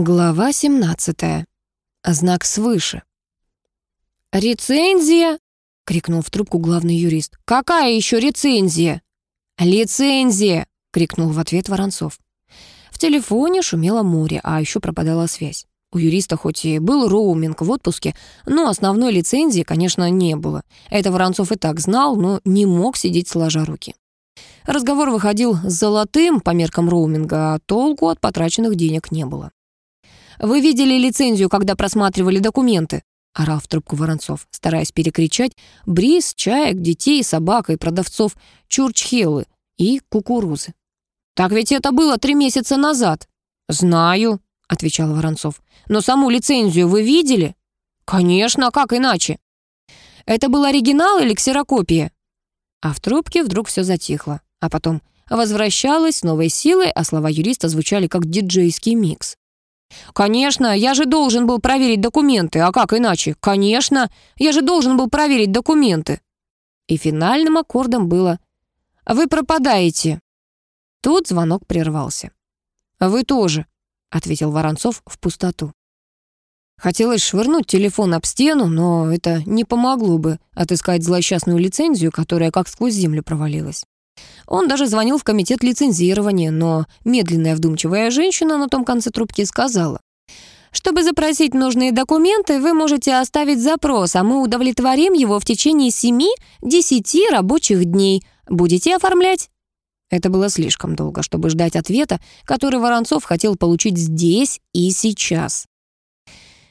Глава 17. Знак свыше. «Рецензия!» — крикнул в трубку главный юрист. «Какая еще рецензия?» «Лицензия!» — крикнул в ответ Воронцов. В телефоне шумело море, а еще пропадала связь. У юриста хоть и был роуминг в отпуске, но основной лицензии, конечно, не было. Это Воронцов и так знал, но не мог сидеть сложа руки. Разговор выходил золотым по меркам роуминга, а толку от потраченных денег не было. Вы видели лицензию, когда просматривали документы?» — орал в трубку Воронцов, стараясь перекричать бриз, чаек, детей, собак и продавцов чурчхелы и кукурузы. «Так ведь это было три месяца назад». «Знаю», — отвечал Воронцов. «Но саму лицензию вы видели?» «Конечно, как иначе?» «Это был оригинал или ксерокопия?» А в трубке вдруг все затихло, а потом возвращалась с новой силой, а слова юриста звучали как диджейский микс. «Конечно, я же должен был проверить документы, а как иначе? Конечно, я же должен был проверить документы». И финальным аккордом было «Вы пропадаете». Тут звонок прервался. «Вы тоже», — ответил Воронцов в пустоту. Хотелось швырнуть телефон об стену, но это не помогло бы отыскать злосчастную лицензию, которая как сквозь землю провалилась. Он даже звонил в комитет лицензирования, но медленная вдумчивая женщина на том конце трубки сказала, «Чтобы запросить нужные документы, вы можете оставить запрос, а мы удовлетворим его в течение 7-10 рабочих дней. Будете оформлять?» Это было слишком долго, чтобы ждать ответа, который Воронцов хотел получить здесь и сейчас.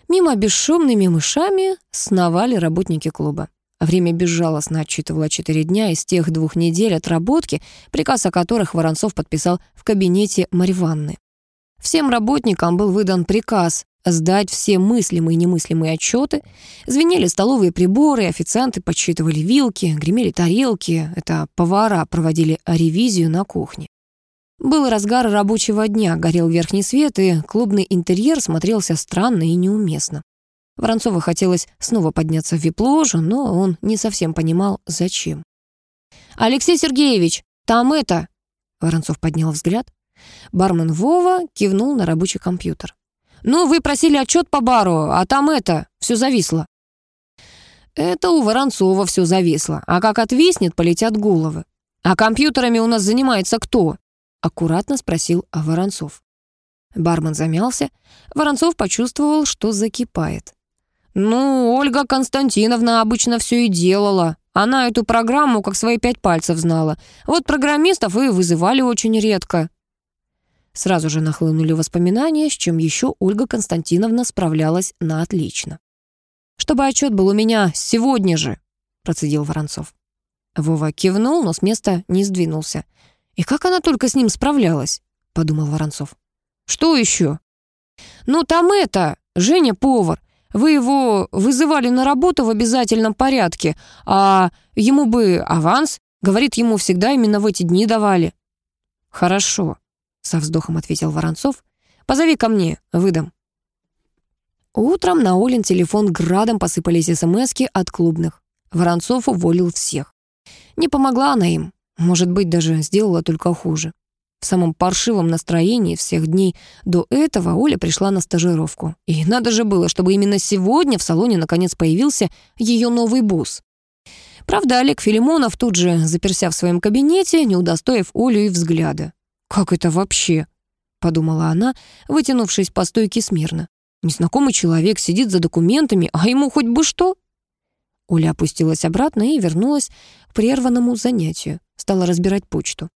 Мимо бесшумными мышами сновали работники клуба. Время безжалостно отчитывало четыре дня из тех двух недель отработки, приказ о которых Воронцов подписал в кабинете Марьванны. Всем работникам был выдан приказ сдать все мыслимые и немыслимые отчеты. Звенели столовые приборы, официанты подсчитывали вилки, гремели тарелки. Это повара проводили ревизию на кухне. Был разгар рабочего дня, горел верхний свет, и клубный интерьер смотрелся странно и неуместно. Воронцову хотелось снова подняться в вип-ложу, но он не совсем понимал, зачем. «Алексей Сергеевич, там это...» Воронцов поднял взгляд. Бармен Вова кивнул на рабочий компьютер. «Ну, вы просили отчет по бару, а там это, все зависло». Это у Воронцова все зависло, а как отвиснет, полетят головы. «А компьютерами у нас занимается кто?» Аккуратно спросил Воронцов. Бармен замялся. Воронцов почувствовал, что закипает. «Ну, Ольга Константиновна обычно все и делала. Она эту программу как свои пять пальцев знала. Вот программистов и вызывали очень редко». Сразу же нахлынули воспоминания, с чем еще Ольга Константиновна справлялась на отлично. «Чтобы отчет был у меня сегодня же», — процедил Воронцов. Вова кивнул, но с места не сдвинулся. «И как она только с ним справлялась?» — подумал Воронцов. «Что еще?» «Ну, там это, Женя повар. Вы его вызывали на работу в обязательном порядке, а ему бы аванс, говорит, ему всегда именно в эти дни давали». «Хорошо», — со вздохом ответил Воронцов. «Позови ко мне, выдам». Утром на Олин телефон градом посыпались смски от клубных. Воронцов уволил всех. Не помогла она им. Может быть, даже сделала только хуже. В самом паршивом настроении всех дней до этого Оля пришла на стажировку. И надо же было, чтобы именно сегодня в салоне наконец появился ее новый босс. Правда, Олег Филимонов тут же, заперся в своем кабинете, не удостоив Олю и взгляда. «Как это вообще?» — подумала она, вытянувшись по стойке смирно. «Незнакомый человек сидит за документами, а ему хоть бы что?» Оля опустилась обратно и вернулась к прерванному занятию. Стала разбирать почту.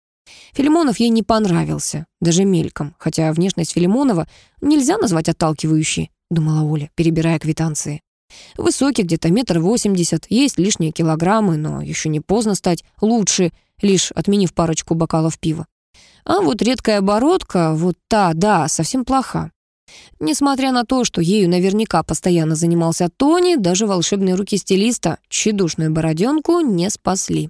Филимонов ей не понравился, даже мельком, хотя внешность Филимонова нельзя назвать отталкивающей, думала Оля, перебирая квитанции. Высокий, где-то метр восемьдесят, есть лишние килограммы, но еще не поздно стать лучше, лишь отменив парочку бокалов пива. А вот редкая оборотка, вот та, да, совсем плоха. Несмотря на то, что ею наверняка постоянно занимался Тони, даже волшебные руки стилиста тщедушную бороденку не спасли.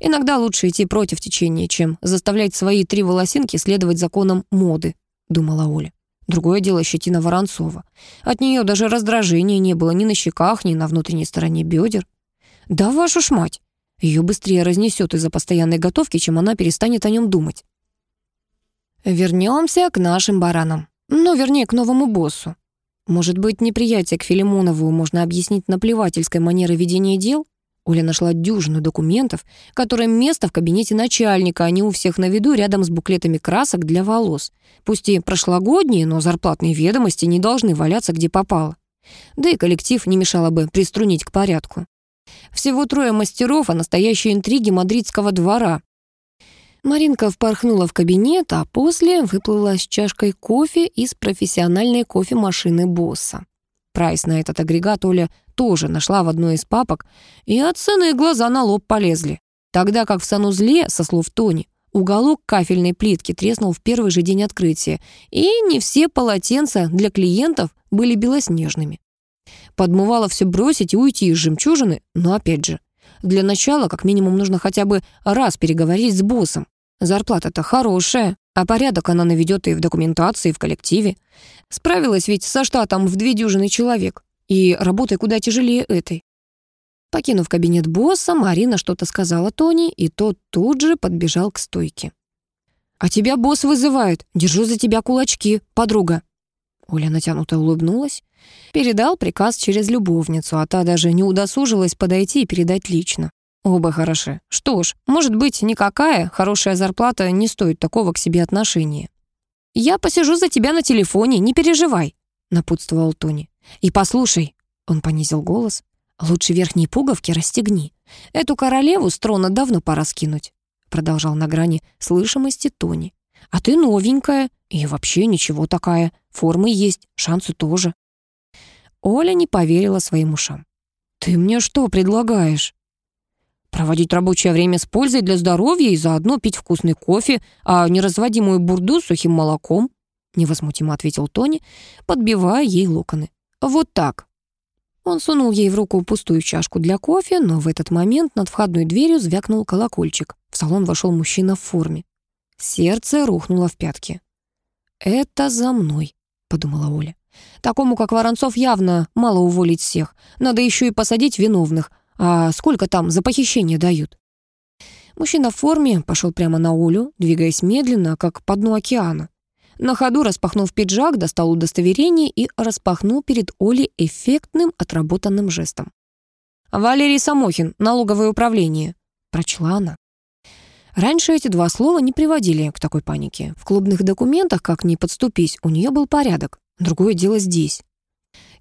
Иногда лучше идти против течения, чем заставлять свои три волосинки следовать законам моды, думала Оля. Другое дело щетина Воронцова. От нее даже раздражения не было ни на щеках, ни на внутренней стороне бедер. Да вашу ж мать! Ее быстрее разнесет из-за постоянной готовки, чем она перестанет о нем думать. Вернемся к нашим баранам. Ну, вернее, к новому боссу. Может быть, неприятие к Филимонову можно объяснить наплевательской манерой ведения дел? Оля нашла дюжину документов, которым место в кабинете начальника, а не у всех на виду, рядом с буклетами красок для волос. Пусть и прошлогодние, но зарплатные ведомости не должны валяться где попало. Да и коллектив не мешало бы приструнить к порядку. Всего трое мастеров, а настоящие интриги мадридского двора. Маринка впорхнула в кабинет, а после выплыла с чашкой кофе из профессиональной кофемашины босса. Прайс на этот агрегат Оля тоже нашла в одной из папок, и от цены глаза на лоб полезли. Тогда как в санузле, со слов Тони, уголок кафельной плитки треснул в первый же день открытия, и не все полотенца для клиентов были белоснежными. Подмывало все бросить и уйти из жемчужины, но опять же, для начала как минимум нужно хотя бы раз переговорить с боссом. Зарплата-то хорошая, а порядок она наведет и в документации, и в коллективе. Справилась ведь со штатом в две дюжины человек. И работой куда тяжелее этой. Покинув кабинет босса, Марина что-то сказала Тони, и тот тут же подбежал к стойке. «А тебя босс вызывает. Держу за тебя кулачки, подруга». Оля натянуто улыбнулась. Передал приказ через любовницу, а та даже не удосужилась подойти и передать лично. Оба хороши. Что ж, может быть, никакая хорошая зарплата не стоит такого к себе отношения. «Я посижу за тебя на телефоне, не переживай», — напутствовал Тони. «И послушай», — он понизил голос, «лучше верхние пуговки расстегни. Эту королеву с трона давно пора скинуть», — продолжал на грани слышимости Тони. «А ты новенькая и вообще ничего такая. Формы есть, шансы тоже». Оля не поверила своим ушам. «Ты мне что предлагаешь?» Проводить рабочее время с пользой для здоровья и заодно пить вкусный кофе, а не разводимую бурду сухим молоком, невозмутимо ответил Тони, подбивая ей локоны. Вот так. Он сунул ей в руку пустую чашку для кофе, но в этот момент над входной дверью звякнул колокольчик. В салон вошел мужчина в форме. Сердце рухнуло в пятки. «Это за мной», — подумала Оля. «Такому, как Воронцов, явно мало уволить всех. Надо еще и посадить виновных, а сколько там за похищение дают? Мужчина в форме пошел прямо на Олю, двигаясь медленно, как по дну океана. На ходу, распахнув пиджак, достал удостоверение и распахнул перед Олей эффектным отработанным жестом. «Валерий Самохин, налоговое управление», — прочла она. Раньше эти два слова не приводили к такой панике. В клубных документах, как ни подступись, у нее был порядок. Другое дело здесь.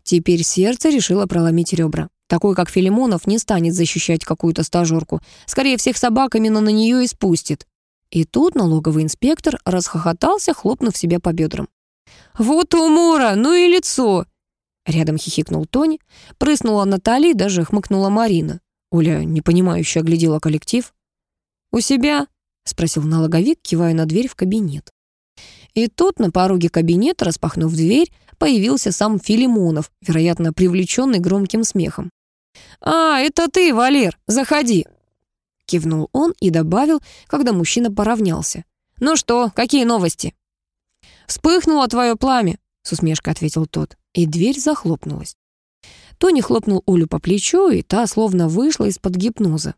Теперь сердце решило проломить ребра. Такой, как Филимонов, не станет защищать какую-то стажерку. Скорее всех собак именно на нее и спустит. И тут налоговый инспектор расхохотался, хлопнув себя по бедрам. «Вот умора, ну и лицо!» Рядом хихикнул Тони, прыснула Наталья и даже хмыкнула Марина. Оля непонимающе оглядела коллектив. «У себя?» — спросил налоговик, кивая на дверь в кабинет. И тут на пороге кабинета, распахнув дверь, появился сам Филимонов, вероятно, привлеченный громким смехом. «А, это ты, Валер, заходи!» Кивнул он и добавил, когда мужчина поравнялся. «Ну что, какие новости?» «Вспыхнуло твое пламя», — с усмешкой ответил тот, и дверь захлопнулась. Тони хлопнул Олю по плечу, и та словно вышла из-под гипноза.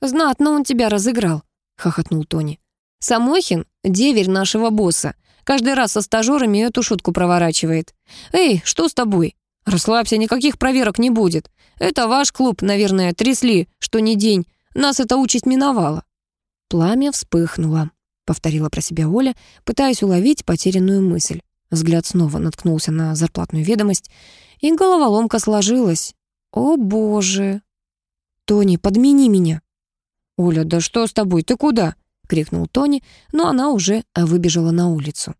«Знатно он тебя разыграл», — хохотнул Тони. «Самохин — деверь нашего босса. Каждый раз со стажерами эту шутку проворачивает. Эй, что с тобой? Расслабься, никаких проверок не будет. Это ваш клуб, наверное, трясли, что не день. Нас эта участь миновала». Пламя вспыхнуло, повторила про себя Оля, пытаясь уловить потерянную мысль. Взгляд снова наткнулся на зарплатную ведомость, и головоломка сложилась. «О, боже!» «Тони, подмени меня!» «Оля, да что с тобой? Ты куда?» — крикнул Тони, но она уже выбежала на улицу.